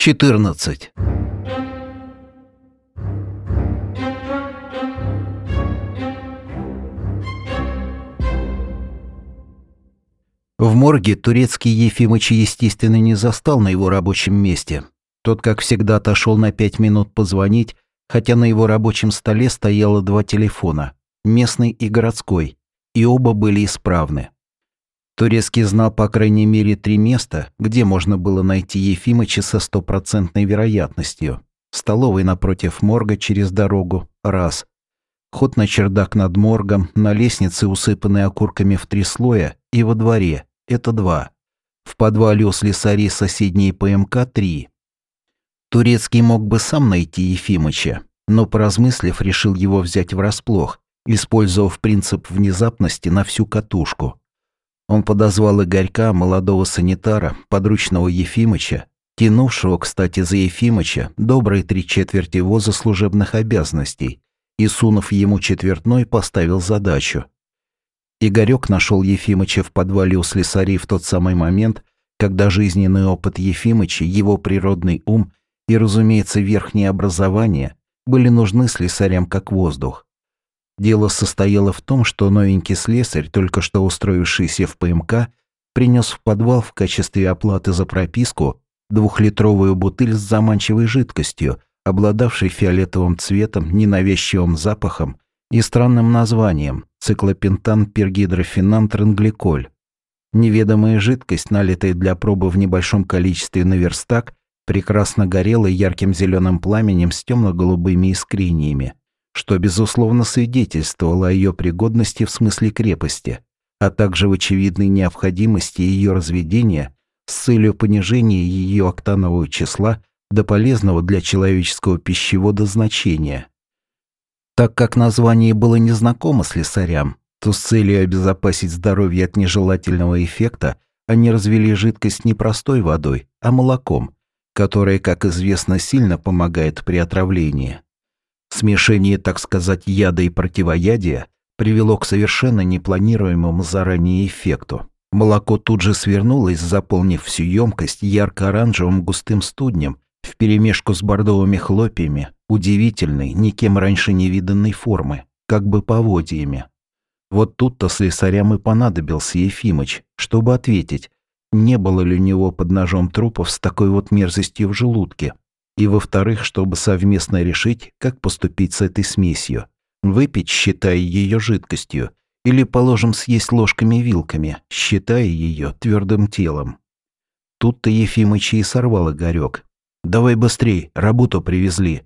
14. В морге турецкий Ефимыч, естественно, не застал на его рабочем месте. Тот, как всегда, отошел на пять минут позвонить, хотя на его рабочем столе стояло два телефона – местный и городской, и оба были исправны. Турецкий знал по крайней мере три места, где можно было найти Ефимыча со стопроцентной вероятностью. Столовой напротив морга через дорогу – раз. Ход на чердак над моргом, на лестнице, усыпанной окурками в три слоя, и во дворе – это два. В подвале у слесарей соседней ПМК три. Турецкий мог бы сам найти Ефимыча, но, поразмыслив, решил его взять врасплох, использовав принцип внезапности на всю катушку. Он подозвал Игорька, молодого санитара, подручного Ефимыча, тянувшего, кстати, за Ефимыча добрые три четверти воза служебных обязанностей, и, сунув ему четвертной, поставил задачу Игорек нашел Ефимыча в подвале у слесарей в тот самый момент, когда жизненный опыт Ефимыча, его природный ум и, разумеется, верхнее образование были нужны слесарям как воздух. Дело состояло в том, что новенький слесарь, только что устроившийся в ПМК, принес в подвал в качестве оплаты за прописку двухлитровую бутыль с заманчивой жидкостью, обладавшей фиолетовым цветом, ненавязчивым запахом и странным названием циклопентан пергидрофенан трангликоль. Неведомая жидкость, налитая для пробы в небольшом количестве на верстак, прекрасно горела ярким зеленым пламенем с темно-голубыми искрениями, что, безусловно, свидетельствовало о ее пригодности в смысле крепости, а также в очевидной необходимости ее разведения с целью понижения ее октанового числа до полезного для человеческого пищевода значения. Так как название было незнакомо слесарям, то с целью обезопасить здоровье от нежелательного эффекта они развели жидкость не простой водой, а молоком, которое, как известно, сильно помогает при отравлении. Смешение, так сказать, яда и противоядия привело к совершенно непланируемому заранее эффекту. Молоко тут же свернулось, заполнив всю емкость ярко-оранжевым густым студнем, вперемешку с бордовыми хлопьями, удивительной, никем раньше не виданной формы, как бы поводьями. Вот тут-то слесарям и понадобился Ефимыч, чтобы ответить, не было ли у него под ножом трупов с такой вот мерзостью в желудке, и, во-вторых, чтобы совместно решить, как поступить с этой смесью. Выпить, считая ее жидкостью, или, положим, съесть ложками-вилками, считая ее твердым телом. Тут-то Ефимыч и сорвал Игорек, Давай быстрей, работу привезли».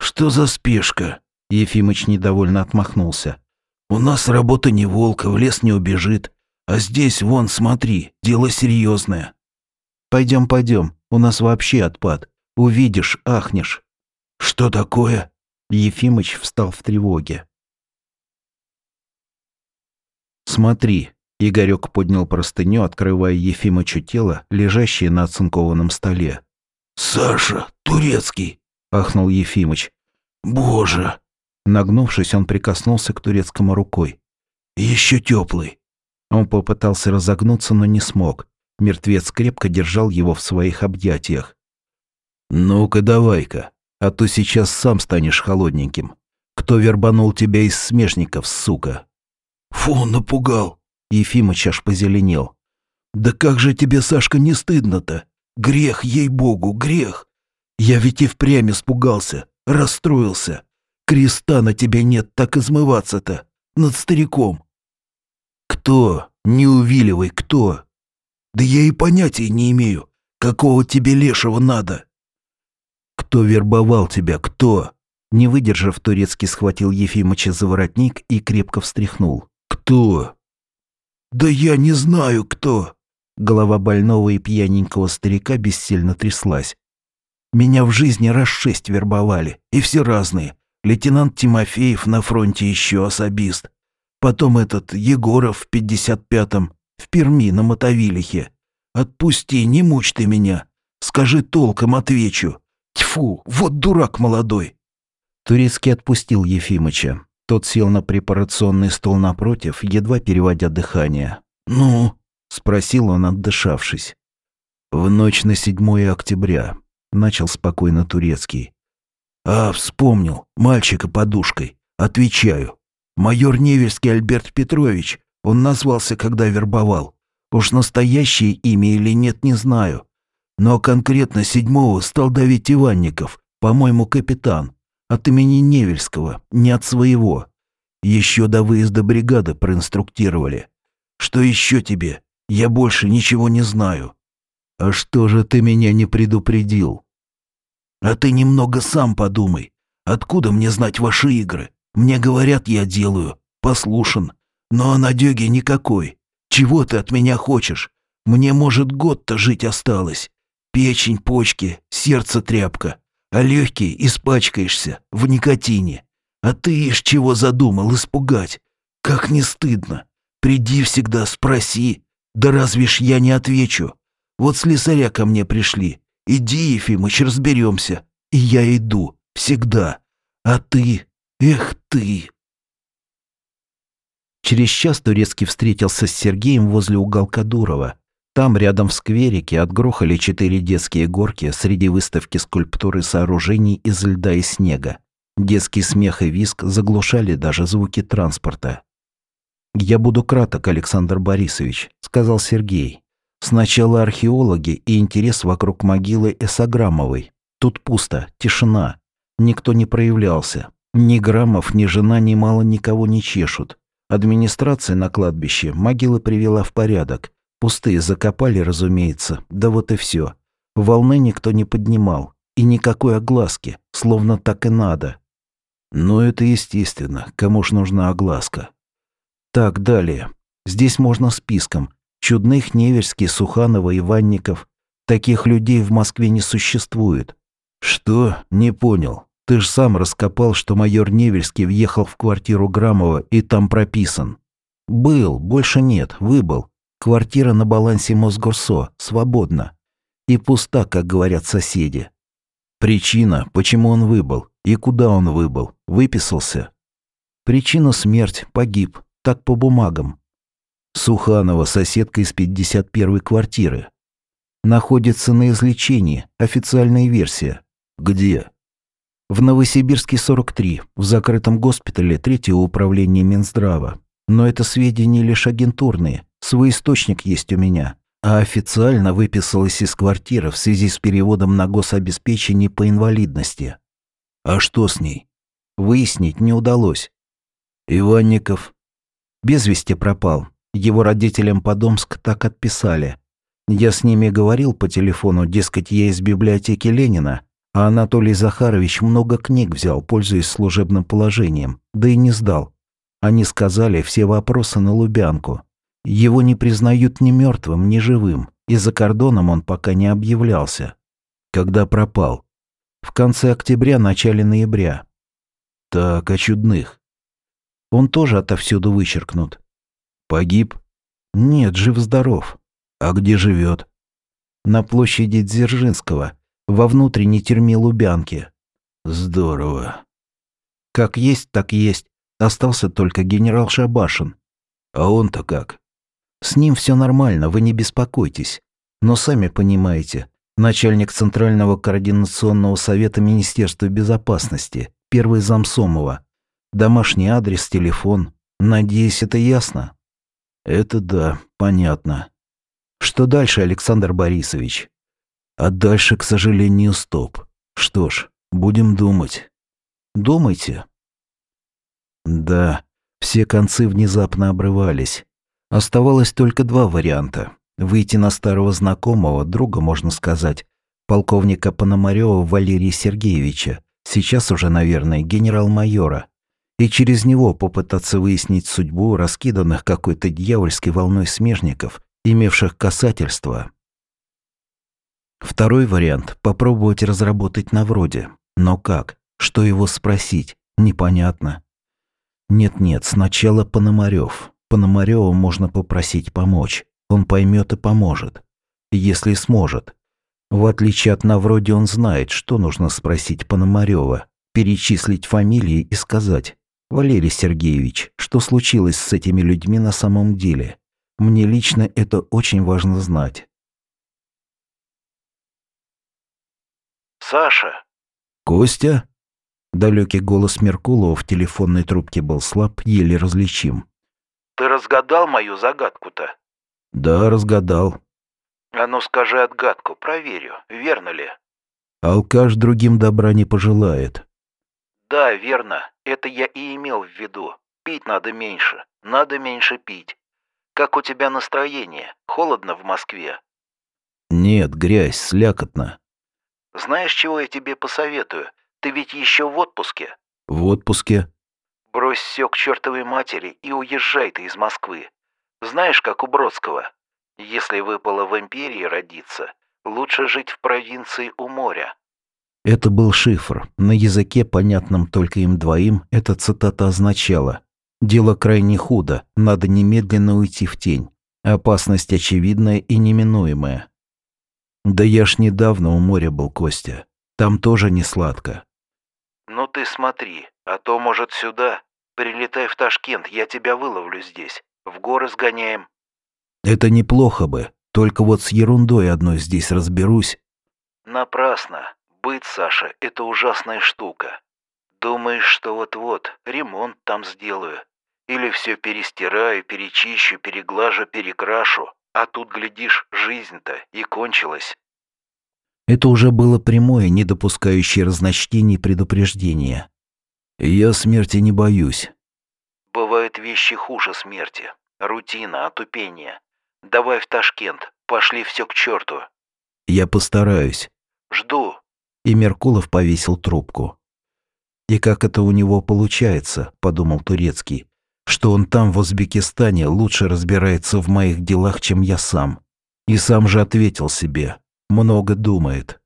«Что за спешка?» Ефимыч недовольно отмахнулся. «У нас работа не волка, в лес не убежит. А здесь, вон, смотри, дело серьезное. Пойдем, пойдем, у нас вообще отпад. Увидишь, ахнешь». «Что такое?» Ефимыч встал в тревоге. «Смотри», — Игорек поднял простыню, открывая Ефимычу тело, лежащее на оцинкованном столе. «Саша, турецкий!» – ахнул Ефимыч. «Боже!» Нагнувшись, он прикоснулся к турецкому рукой. «Еще теплый!» Он попытался разогнуться, но не смог. Мертвец крепко держал его в своих объятиях. «Ну-ка давай-ка, а то сейчас сам станешь холодненьким. Кто вербанул тебя из смежников, сука?» «Фу, напугал!» Ефимыч аж позеленел. «Да как же тебе, Сашка, не стыдно-то? Грех, ей-богу, грех. Я ведь и впрямь испугался, расстроился. Креста на тебе нет, так измываться-то. Над стариком. Кто? Не увиливай, кто? Да я и понятия не имею, какого тебе лешего надо. Кто вербовал тебя, кто? Не выдержав, Турецкий схватил Ефимыча за воротник и крепко встряхнул. Кто? Да я не знаю, кто. Голова больного и пьяненького старика бессильно тряслась. «Меня в жизни раз шесть вербовали, и все разные. Лейтенант Тимофеев на фронте еще особист. Потом этот Егоров в пятьдесят пятом, в Перми на Мотовилихе. Отпусти, не мучь ты меня. Скажи толком, отвечу. Тьфу, вот дурак молодой». Турецкий отпустил Ефимыча. Тот сел на препарационный стол напротив, едва переводя дыхание. «Ну?» — спросил он, отдышавшись. «В ночь на 7 октября. начал спокойно турецкий. «А, вспомнил, мальчика подушкой. Отвечаю. Майор Невельский Альберт Петрович, он назвался, когда вербовал. Уж настоящее имя или нет, не знаю. Но конкретно седьмого стал давить Иванников, по-моему, капитан. От имени Невельского, не от своего. Еще до выезда бригады проинструктировали. Что еще тебе? Я больше ничего не знаю. А что же ты меня не предупредил? А ты немного сам подумай. Откуда мне знать ваши игры? Мне говорят, я делаю. Послушан. Но о надёге никакой. Чего ты от меня хочешь? Мне, может, год-то жить осталось. Печень, почки, сердце тряпка. А легкие испачкаешься в никотине. А ты ишь чего задумал испугать? Как не стыдно. Приди всегда, спроси. Да разве ж я не отвечу? Вот слесаря ко мне пришли. Иди, Ефимыч, разберемся. И я иду. Всегда. А ты? Эх ты!» Через час Турецкий встретился с Сергеем возле уголка Дурова. Там, рядом в скверике, отгрохали четыре детские горки среди выставки скульптуры сооружений из льда и снега. Детский смех и виск заглушали даже звуки транспорта. «Я буду краток, Александр Борисович», — сказал Сергей. «Сначала археологи и интерес вокруг могилы Эсограммовой. Тут пусто, тишина. Никто не проявлялся. Ни Граммов, ни жена, ни мало никого не чешут. Администрация на кладбище могилы привела в порядок. Пустые закопали, разумеется, да вот и все. Волны никто не поднимал. И никакой огласки, словно так и надо. Но это естественно, кому ж нужна огласка. Так, далее. Здесь можно списком. Чудных, Неверский, Суханова, Иванников. Таких людей в Москве не существует. Что? Не понял. Ты ж сам раскопал, что майор Невельский въехал в квартиру Грамова и там прописан. Был, больше нет, выбыл. Квартира на балансе Мосгорсо, свободна. И пуста, как говорят соседи. Причина, почему он выбыл и куда он выбыл, выписался. Причина смерть, погиб, так по бумагам. Суханова, соседка из 51-й квартиры. Находится на излечении, официальная версия. Где? В Новосибирске 43, в закрытом госпитале третьего управления Минздрава. Но это сведения лишь агентурные, свой источник есть у меня. А официально выписалась из квартиры в связи с переводом на гособеспечение по инвалидности. А что с ней? Выяснить не удалось. Иванников. Без вести пропал. Его родителям Подомск так отписали. Я с ними говорил по телефону, дескать, я из библиотеки Ленина, а Анатолий Захарович много книг взял, пользуясь служебным положением, да и не сдал. Они сказали все вопросы на Лубянку. Его не признают ни мертвым, ни живым, и за кордоном он пока не объявлялся. Когда пропал? В конце октября, начале ноября. Так, о чудных. Он тоже отовсюду вычеркнут. Погиб? Нет, жив-здоров. А где живет? На площади Дзержинского, во внутренней тюрьме Лубянки. Здорово. Как есть, так есть. Остался только генерал Шабашин. А он-то как? С ним все нормально, вы не беспокойтесь. Но сами понимаете, начальник Центрального координационного совета Министерства безопасности, первый замсомова. Домашний адрес, телефон. Надеюсь, это ясно? Это да, понятно. Что дальше, Александр Борисович? А дальше, к сожалению, стоп. Что ж, будем думать. Думайте. Да, все концы внезапно обрывались. Оставалось только два варианта. Выйти на старого знакомого, друга, можно сказать, полковника Пономарева Валерия Сергеевича, сейчас уже, наверное, генерал-майора, и через него попытаться выяснить судьбу раскиданных какой-то дьявольской волной смежников, имевших касательство Второй вариант – попробовать разработать на вроде. Но как? Что его спросить? Непонятно. Нет-нет, сначала Пономарёв. Пономарёва можно попросить помочь. Он поймет и поможет. Если сможет. В отличие от Навроди, он знает, что нужно спросить Пономарёва, перечислить фамилии и сказать «Валерий Сергеевич, что случилось с этими людьми на самом деле? Мне лично это очень важно знать. Саша!» «Костя?» Далекий голос Меркулова в телефонной трубке был слаб, еле различим. «Ты разгадал мою загадку-то?» «Да, разгадал». «А ну скажи отгадку, проверю, верно ли?» «Алкаш другим добра не пожелает». «Да, верно, это я и имел в виду. Пить надо меньше, надо меньше пить. Как у тебя настроение? Холодно в Москве?» «Нет, грязь, слякотно». «Знаешь, чего я тебе посоветую? Ты ведь еще в отпуске?» «В отпуске?» «Брось все к чертовой матери и уезжай ты из Москвы. Знаешь, как у Бродского. Если выпало в империи родиться, лучше жить в провинции у моря». Это был шифр. На языке, понятном только им двоим, эта цитата означала «Дело крайне худо, надо немедленно уйти в тень. Опасность очевидная и неминуемая». «Да я ж недавно у моря был, Костя. Там тоже не сладко». «Ну ты смотри, а то, может, сюда. Прилетай в Ташкент, я тебя выловлю здесь. В горы сгоняем». «Это неплохо бы, только вот с ерундой одной здесь разберусь». «Напрасно. Быть, Саша, это ужасная штука. Думаешь, что вот-вот ремонт там сделаю. Или все перестираю, перечищу, переглажу, перекрашу. А тут, глядишь, жизнь-то и кончилась». Это уже было прямое, не допускающее разночтений предупреждение. «Я смерти не боюсь». «Бывают вещи хуже смерти. Рутина, отупение. Давай в Ташкент, пошли все к черту». «Я постараюсь». «Жду». И Меркулов повесил трубку. «И как это у него получается?» – подумал Турецкий. «Что он там, в Узбекистане, лучше разбирается в моих делах, чем я сам». И сам же ответил себе. Много думает.